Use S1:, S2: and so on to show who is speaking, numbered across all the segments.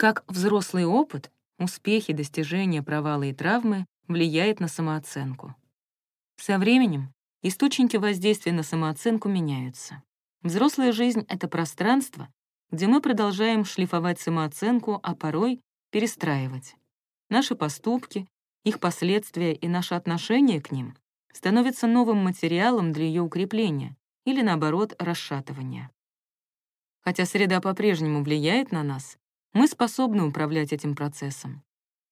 S1: Как взрослый опыт, успехи, достижения, провалы и травмы влияют на самооценку. Со временем источники воздействия на самооценку меняются. Взрослая жизнь — это пространство, где мы продолжаем шлифовать самооценку, а порой перестраивать. Наши поступки, их последствия и наше отношение к ним становятся новым материалом для ее укрепления или, наоборот, расшатывания. Хотя среда по-прежнему влияет на нас, мы способны управлять этим процессом.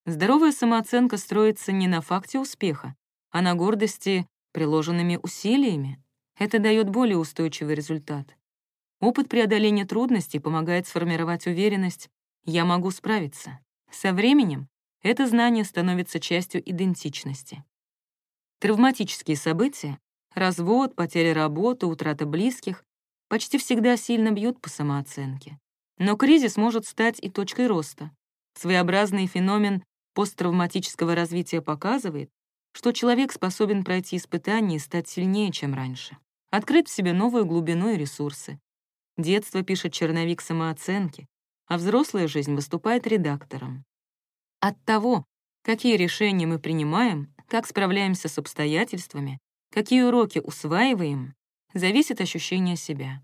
S1: Здоровая самооценка строится не на факте успеха, а на гордости приложенными усилиями. Это дает более устойчивый результат. Опыт преодоления трудностей помогает сформировать уверенность «я могу справиться». Со временем это знание становится частью идентичности. Травматические события — развод, потеря работы, утрата близких — почти всегда сильно бьют по самооценке. Но кризис может стать и точкой роста. Своеобразный феномен посттравматического развития показывает, что человек способен пройти испытания и стать сильнее, чем раньше, открыть в себе новую глубину и ресурсы. Детство пишет черновик самооценки, а взрослая жизнь выступает редактором. От того, какие решения мы принимаем, как справляемся с обстоятельствами, какие уроки усваиваем, зависит ощущение себя.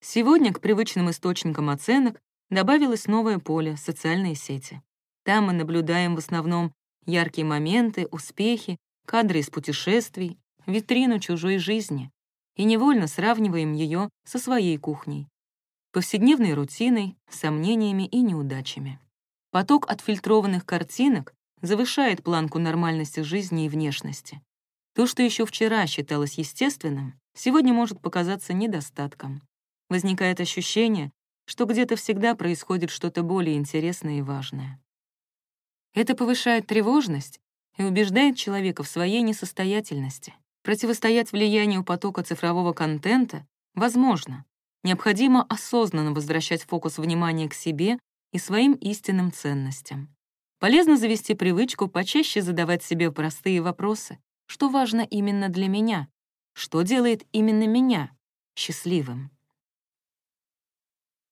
S1: Сегодня к привычным источникам оценок добавилось новое поле — социальные сети. Там мы наблюдаем в основном яркие моменты, успехи, кадры из путешествий, витрину чужой жизни и невольно сравниваем ее со своей кухней, повседневной рутиной, сомнениями и неудачами. Поток отфильтрованных картинок завышает планку нормальности жизни и внешности. То, что еще вчера считалось естественным, сегодня может показаться недостатком. Возникает ощущение, что где-то всегда происходит что-то более интересное и важное. Это повышает тревожность и убеждает человека в своей несостоятельности. Противостоять влиянию потока цифрового контента возможно. Необходимо осознанно возвращать фокус внимания к себе и своим истинным ценностям. Полезно завести привычку почаще задавать себе простые вопросы. Что важно именно для меня? Что делает именно меня счастливым?